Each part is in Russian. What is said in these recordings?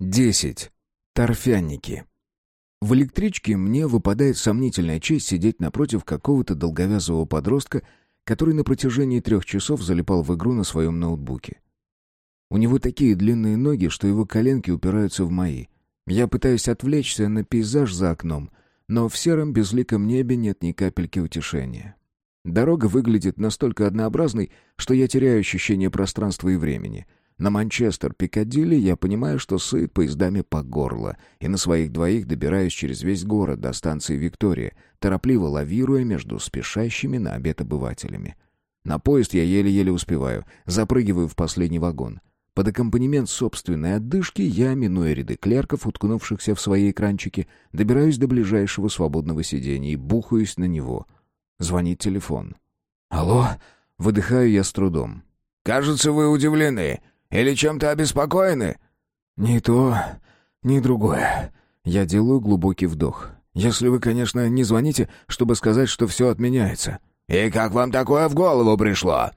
10. Торфяники. В электричке мне выпадает сомнительная честь сидеть напротив какого-то долговязого подростка, который на протяжении трех часов залипал в игру на своем ноутбуке. У него такие длинные ноги, что его коленки упираются в мои. Я пытаюсь отвлечься на пейзаж за окном, но в сером безликом небе нет ни капельки утешения. Дорога выглядит настолько однообразной, что я теряю ощущение пространства и времени — на Манчестер Пикадилли я понимаю, что сыт поездами по горло, и на своих двоих добираюсь через весь город до станции Виктория, торопливо лавируя между спешащими на обед обывателями. На поезд я еле-еле успеваю, запрыгиваю в последний вагон. Под аккомпанемент собственной отдышки я, минуя ряды клерков, уткнувшихся в свои экранчики, добираюсь до ближайшего свободного сиденья и бухаюсь на него. Звонит телефон. «Алло?» Выдыхаю я с трудом. «Кажется, вы удивлены. Или чем-то обеспокоены?» «Ни то, ни другое». Я делаю глубокий вдох. «Если вы, конечно, не звоните, чтобы сказать, что все отменяется». «И как вам такое в голову пришло?»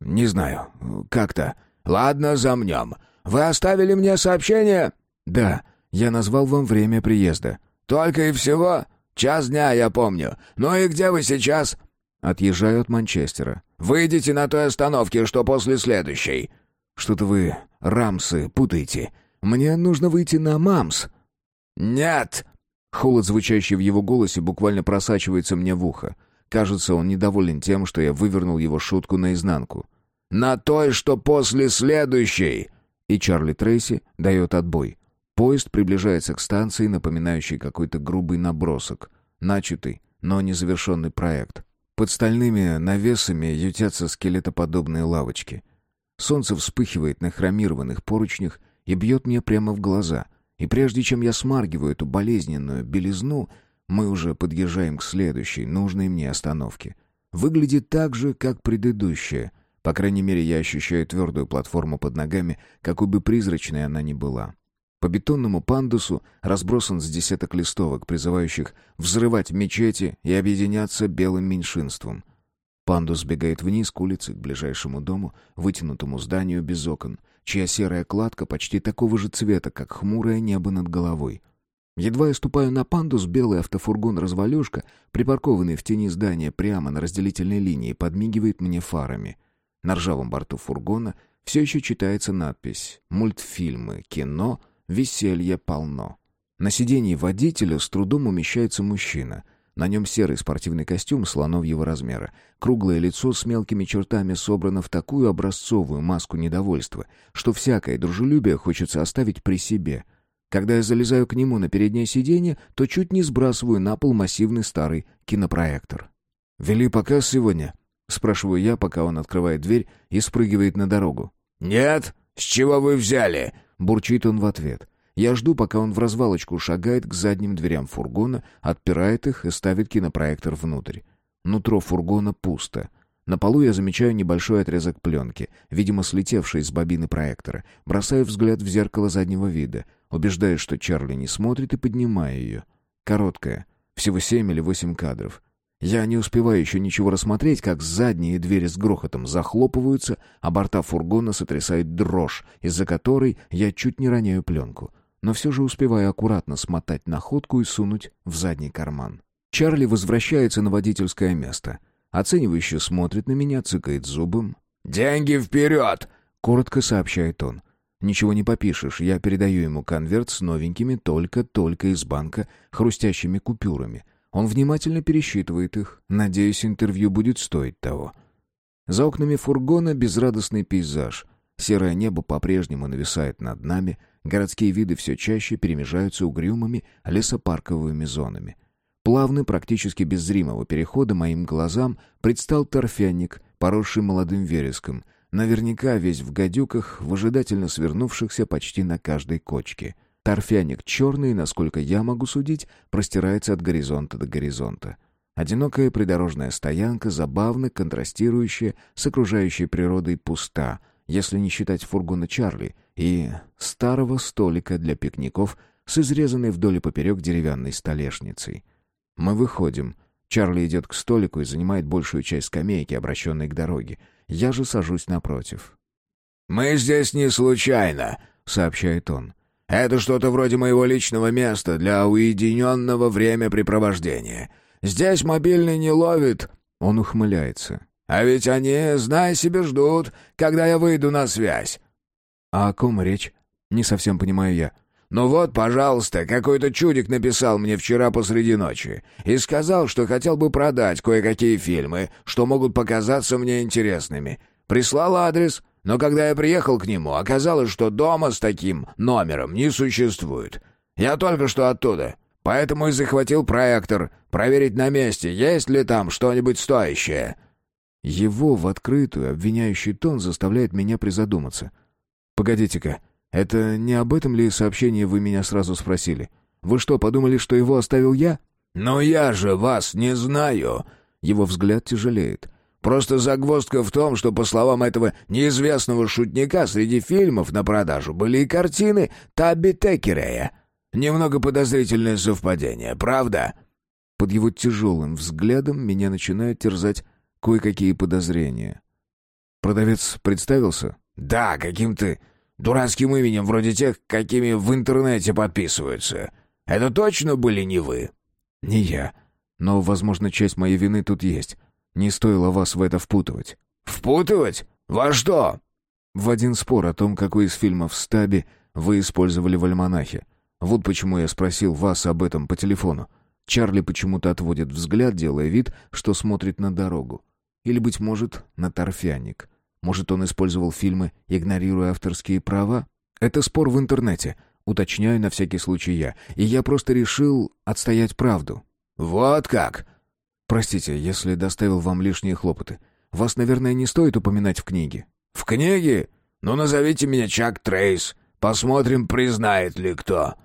«Не знаю. Как-то». «Ладно, замнем. Вы оставили мне сообщение?» «Да. Я назвал вам время приезда». «Только и всего? Час дня, я помню. Ну и где вы сейчас?» «Отъезжаю от Манчестера». «Выйдите на той остановке, что после следующей». «Что-то вы рамсы путаете. Мне нужно выйти на мамс». «Нет!» Холод, звучащий в его голосе, буквально просачивается мне в ухо. Кажется, он недоволен тем, что я вывернул его шутку наизнанку. «На той, что после следующей!» И Чарли Трейси дает отбой. Поезд приближается к станции, напоминающей какой-то грубый набросок. Начатый, но незавершенный проект. Под стальными навесами ютятся скелетоподобные лавочки. Солнце вспыхивает на хромированных поручнях и бьет мне прямо в глаза. И прежде чем я смаргиваю эту болезненную белизну, мы уже подъезжаем к следующей, нужной мне остановке. Выглядит так же, как предыдущая. По крайней мере, я ощущаю твердую платформу под ногами, какой бы призрачной она ни была. По бетонному пандусу разбросан с десяток листовок, призывающих взрывать мечети и объединяться белым меньшинством. Пандус сбегает вниз к улице, к ближайшему дому, вытянутому зданию без окон, чья серая кладка почти такого же цвета, как хмурое небо над головой. Едва я ступаю на пандус, белый автофургон-развалюшка, припаркованный в тени здания прямо на разделительной линии, подмигивает мне фарами. На ржавом борту фургона все еще читается надпись «Мультфильмы, кино, веселье полно». На сиденье водителя с трудом умещается мужчина — на нем серый спортивный костюм слоновьего размера. Круглое лицо с мелкими чертами собрано в такую образцовую маску недовольства, что всякое дружелюбие хочется оставить при себе. Когда я залезаю к нему на переднее сиденье, то чуть не сбрасываю на пол массивный старый кинопроектор. «Вели показ сегодня?» — спрашиваю я, пока он открывает дверь и спрыгивает на дорогу. «Нет? С чего вы взяли?» — бурчит он в ответ. Я жду, пока он в развалочку шагает к задним дверям фургона, отпирает их и ставит кинопроектор внутрь. Нутро фургона пусто. На полу я замечаю небольшой отрезок пленки, видимо, слетевший с бобины проектора. Бросаю взгляд в зеркало заднего вида, убеждаюсь, что Чарли не смотрит, и поднимаю ее. Короткая, всего семь или восемь кадров. Я не успеваю еще ничего рассмотреть, как задние двери с грохотом захлопываются, а борта фургона сотрясает дрожь, из-за которой я чуть не роняю пленку но все же успеваю аккуратно смотать находку и сунуть в задний карман. Чарли возвращается на водительское место. Оценивающе смотрит на меня, цыкает зубом. «Деньги вперед!» — коротко сообщает он. Ничего не попишешь, я передаю ему конверт с новенькими только-только из банка хрустящими купюрами. Он внимательно пересчитывает их. Надеюсь, интервью будет стоить того. За окнами фургона безрадостный пейзаж. Серое небо по-прежнему нависает над нами, Городские виды все чаще перемежаются угрюмыми лесопарковыми зонами. Плавный, практически без зримого перехода моим глазам предстал торфяник, поросший молодым вереском, наверняка весь в гадюках, выжидательно свернувшихся почти на каждой кочке. Торфяник черный, насколько я могу судить, простирается от горизонта до горизонта. Одинокая придорожная стоянка, забавно контрастирующая с окружающей природой пуста, если не считать фургона Чарли и старого столика для пикников с изрезанной вдоль и поперек деревянной столешницей. Мы выходим. Чарли идет к столику и занимает большую часть скамейки, обращенной к дороге. Я же сажусь напротив. «Мы здесь не случайно», — сообщает он. Это что-то вроде моего личного места для уединенного времяпрепровождения. Здесь мобильный не ловит». Он ухмыляется. «А ведь они, знай себе, ждут, когда я выйду на связь». «А о ком речь?» «Не совсем понимаю я». «Ну вот, пожалуйста, какой-то чудик написал мне вчера посреди ночи и сказал, что хотел бы продать кое-какие фильмы, что могут показаться мне интересными. Прислал адрес, но когда я приехал к нему, оказалось, что дома с таким номером не существует. Я только что оттуда, поэтому и захватил проектор, проверить на месте, есть ли там что-нибудь стоящее». Его в открытую обвиняющий тон заставляет меня призадуматься. «Погодите-ка, это не об этом ли сообщении вы меня сразу спросили? Вы что, подумали, что его оставил я?» «Но я же вас не знаю!» Его взгляд тяжелеет. «Просто загвоздка в том, что, по словам этого неизвестного шутника, среди фильмов на продажу были и картины Табби Текерея. Немного подозрительное совпадение, правда?» Под его тяжелым взглядом меня начинают терзать кое-какие подозрения. Продавец представился? «Да, каким-то Дурацким именем, вроде тех, какими в интернете подписываются. Это точно были не вы?» «Не я. Но, возможно, часть моей вины тут есть. Не стоило вас в это впутывать». «Впутывать? Во что?» «В один спор о том, какой из фильмов «Стаби» вы использовали в альманахе. Вот почему я спросил вас об этом по телефону. Чарли почему-то отводит взгляд, делая вид, что смотрит на дорогу. Или, быть может, на торфяник. Может, он использовал фильмы, игнорируя авторские права? Это спор в интернете, уточняю на всякий случай я. И я просто решил отстоять правду. Вот как? Простите, если доставил вам лишние хлопоты. Вас, наверное, не стоит упоминать в книге. В книге? Ну, назовите меня Чак Трейс. Посмотрим, признает ли кто.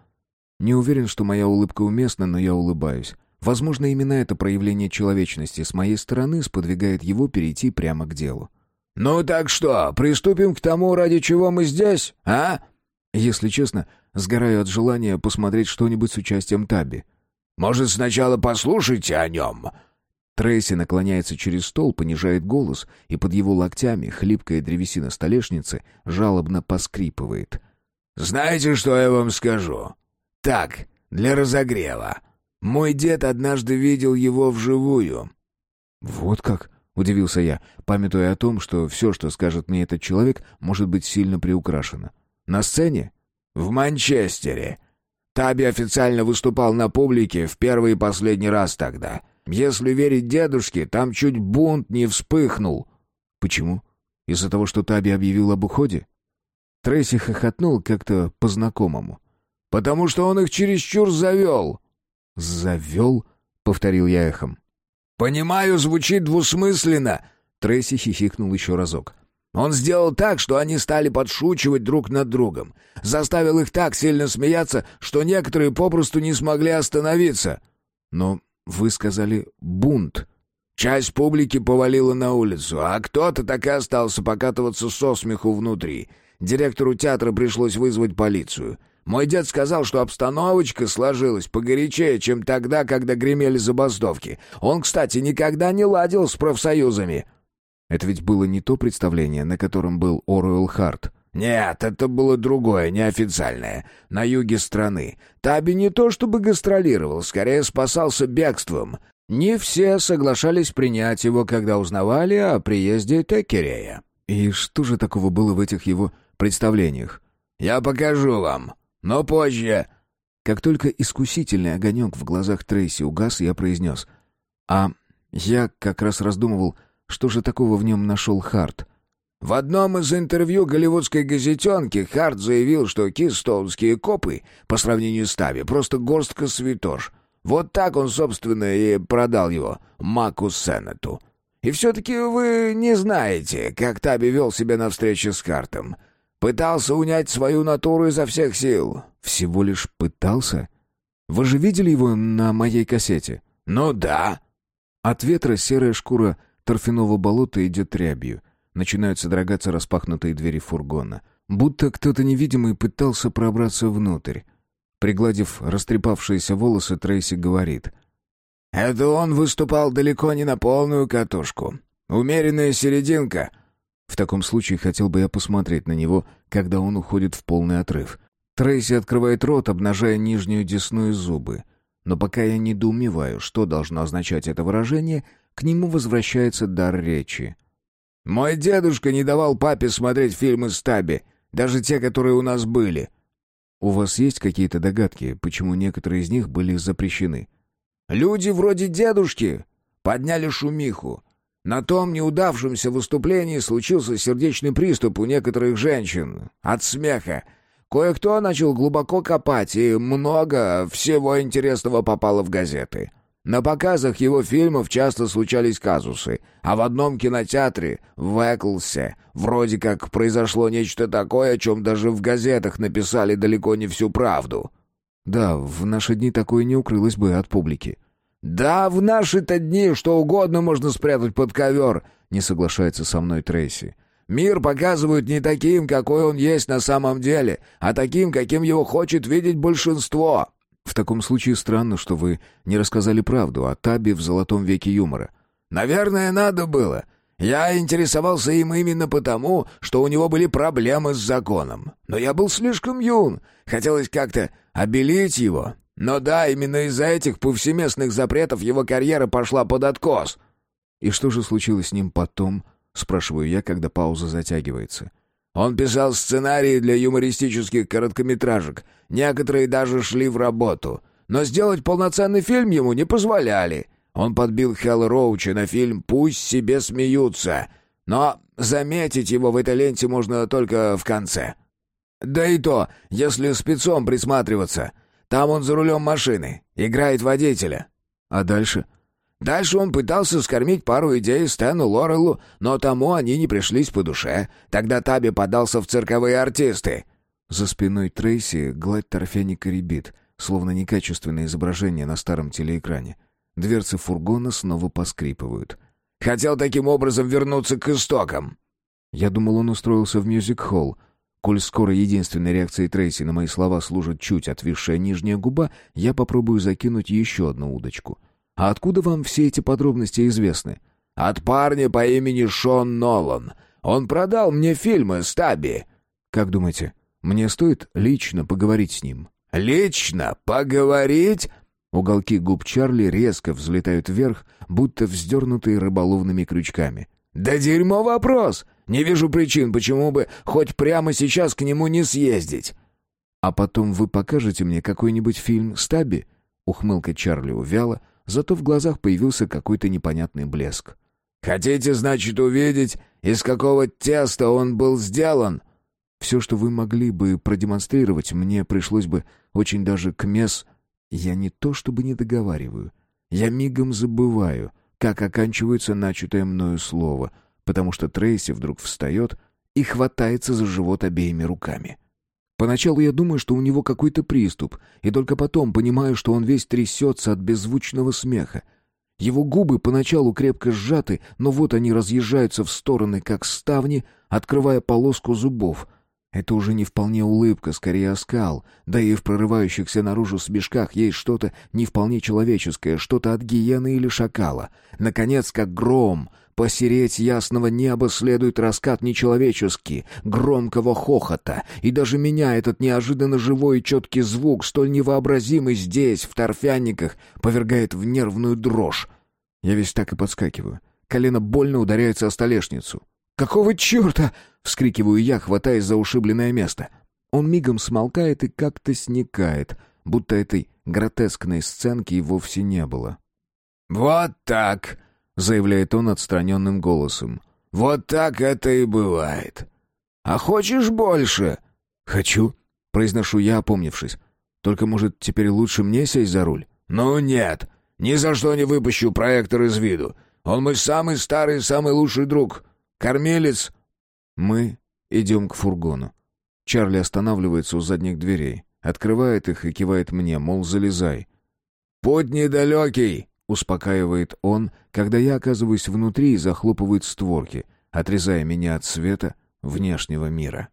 Не уверен, что моя улыбка уместна, но я улыбаюсь. Возможно, именно это проявление человечности с моей стороны сподвигает его перейти прямо к делу. «Ну так что, приступим к тому, ради чего мы здесь, а?» Если честно, сгораю от желания посмотреть что-нибудь с участием Таби. «Может, сначала послушайте о нем?» Трейси наклоняется через стол, понижает голос, и под его локтями хлипкая древесина столешницы жалобно поскрипывает. «Знаете, что я вам скажу? Так, для разогрева. Мой дед однажды видел его вживую». «Вот как?» — удивился я, памятуя о том, что все, что скажет мне этот человек, может быть сильно приукрашено. «На сцене?» «В Манчестере. Таби официально выступал на публике в первый и последний раз тогда. Если верить дедушке, там чуть бунт не вспыхнул». «Почему? Из-за того, что Таби объявил об уходе?» Трейси хохотнул как-то по-знакомому. «Потому что он их чересчур завел». «Завел?» — повторил я эхом. «Понимаю, звучит двусмысленно», — Трейси хихикнул еще разок. «Он сделал так, что они стали подшучивать друг над другом. Заставил их так сильно смеяться, что некоторые попросту не смогли остановиться». «Но вы сказали «бунт». Часть публики повалила на улицу, а кто-то так и остался покатываться со смеху внутри. Директору театра пришлось вызвать полицию. Мой дед сказал, что обстановочка сложилась погорячее, чем тогда, когда гремели забастовки. Он, кстати, никогда не ладил с профсоюзами». «Это ведь было не то представление, на котором был Оруэлл Харт». «Нет, это было другое, неофициальное. На юге страны. Таби не то чтобы гастролировал, скорее спасался бегством. Не все соглашались принять его, когда узнавали о приезде Текерея». «И что же такого было в этих его представлениях?» «Я покажу вам», но позже...» Как только искусительный огонек в глазах Трейси угас, я произнес. «А я как раз раздумывал, что же такого в нем нашел Харт». В одном из интервью голливудской газетенки Харт заявил, что кистоунские копы, по сравнению с Тави, просто горстка святош. Вот так он, собственно, и продал его Маку Сеннету. И все-таки вы не знаете, как Таби вел себя на встрече с Хартом. Пытался унять свою натуру изо всех сил. Всего лишь пытался? Вы же видели его на моей кассете? Ну да. От ветра серая шкура торфяного болота идет рябью. Начинают содрогаться распахнутые двери фургона. Будто кто-то невидимый пытался пробраться внутрь. Пригладив растрепавшиеся волосы, Трейси говорит. «Это он выступал далеко не на полную катушку. Умеренная серединка — в таком случае хотел бы я посмотреть на него, когда он уходит в полный отрыв. Трейси открывает рот, обнажая нижнюю десну и зубы. Но пока я недоумеваю, что должно означать это выражение, к нему возвращается дар речи. «Мой дедушка не давал папе смотреть фильмы Стаби, даже те, которые у нас были». «У вас есть какие-то догадки, почему некоторые из них были запрещены?» «Люди вроде дедушки подняли шумиху. На том неудавшемся выступлении случился сердечный приступ у некоторых женщин. От смеха. Кое-кто начал глубоко копать, и много всего интересного попало в газеты. На показах его фильмов часто случались казусы, а в одном кинотеатре, в Эклсе, вроде как произошло нечто такое, о чем даже в газетах написали далеко не всю правду. Да, в наши дни такое не укрылось бы от публики. «Да, в наши-то дни что угодно можно спрятать под ковер», — не соглашается со мной Трейси. Мир показывают не таким, какой он есть на самом деле, а таким, каким его хочет видеть большинство». «В таком случае странно, что вы не рассказали правду о Табе в золотом веке юмора». «Наверное, надо было. Я интересовался им именно потому, что у него были проблемы с законом. Но я был слишком юн. Хотелось как-то обелить его. Но да, именно из-за этих повсеместных запретов его карьера пошла под откос». «И что же случилось с ним потом?» — спрашиваю я, когда пауза затягивается. «Он писал сценарии для юмористических короткометражек. Некоторые даже шли в работу. Но сделать полноценный фильм ему не позволяли. Он подбил Хелл Роуча на фильм «Пусть себе смеются». Но заметить его в этой ленте можно только в конце. Да и то, если спецом присматриваться. Там он за рулем машины, играет водителя. А дальше? Дальше он пытался скормить пару идей Стэну Лорелу, но тому они не пришлись по душе. Тогда Таби подался в цирковые артисты. За спиной Трейси гладь торфяника ребит, словно некачественное изображение на старом телеэкране. Дверцы фургона снова поскрипывают. «Хотел таким образом вернуться к истокам». Я думал, он устроился в мюзик-холл. Коль скоро единственной реакцией Трейси на мои слова служит чуть отвисшая нижняя губа, я попробую закинуть еще одну удочку — а откуда вам все эти подробности известны? От парня по имени Шон Нолан. Он продал мне фильмы Стаби. Как думаете, мне стоит лично поговорить с ним? Лично поговорить? Уголки губ Чарли резко взлетают вверх, будто вздернутые рыболовными крючками. «Да дерьмо вопрос! Не вижу причин, почему бы хоть прямо сейчас к нему не съездить!» «А потом вы покажете мне какой-нибудь фильм Стаби?» Ухмылка Чарли увяла, зато в глазах появился какой-то непонятный блеск. «Хотите, значит, увидеть, из какого теста он был сделан?» «Все, что вы могли бы продемонстрировать, мне пришлось бы очень даже к мес...» Я не то чтобы не договариваю. Я мигом забываю, как оканчивается начатое мною слово, потому что Трейси вдруг встает и хватается за живот обеими руками. Поначалу я думаю, что у него какой-то приступ, и только потом понимаю, что он весь трясется от беззвучного смеха. Его губы поначалу крепко сжаты, но вот они разъезжаются в стороны, как ставни, открывая полоску зубов. Это уже не вполне улыбка, скорее оскал, да и в прорывающихся наружу смешках есть что-то не вполне человеческое, что-то от гиены или шакала. Наконец, как гром — Посереть ясного неба следует раскат нечеловеческий, громкого хохота, и даже меня этот неожиданно живой и четкий звук, столь невообразимый здесь, в торфяниках, повергает в нервную дрожь. Я весь так и подскакиваю. Колено больно ударяется о столешницу. «Какого черта?» — вскрикиваю я, хватаясь за ушибленное место. Он мигом смолкает и как-то сникает, будто этой гротескной сценки и вовсе не было. «Вот так!» — заявляет он отстраненным голосом. «Вот так это и бывает. А хочешь больше?» «Хочу», — произношу я, опомнившись. «Только, может, теперь лучше мне сесть за руль?» «Ну нет, ни за что не выпущу проектор из виду. Он мой самый старый, самый лучший друг. Кормилец». Мы идем к фургону. Чарли останавливается у задних дверей, открывает их и кивает мне, мол, залезай. «Путь недалекий», Успокаивает он, когда я оказываюсь внутри и захлопывает створки, отрезая меня от света внешнего мира.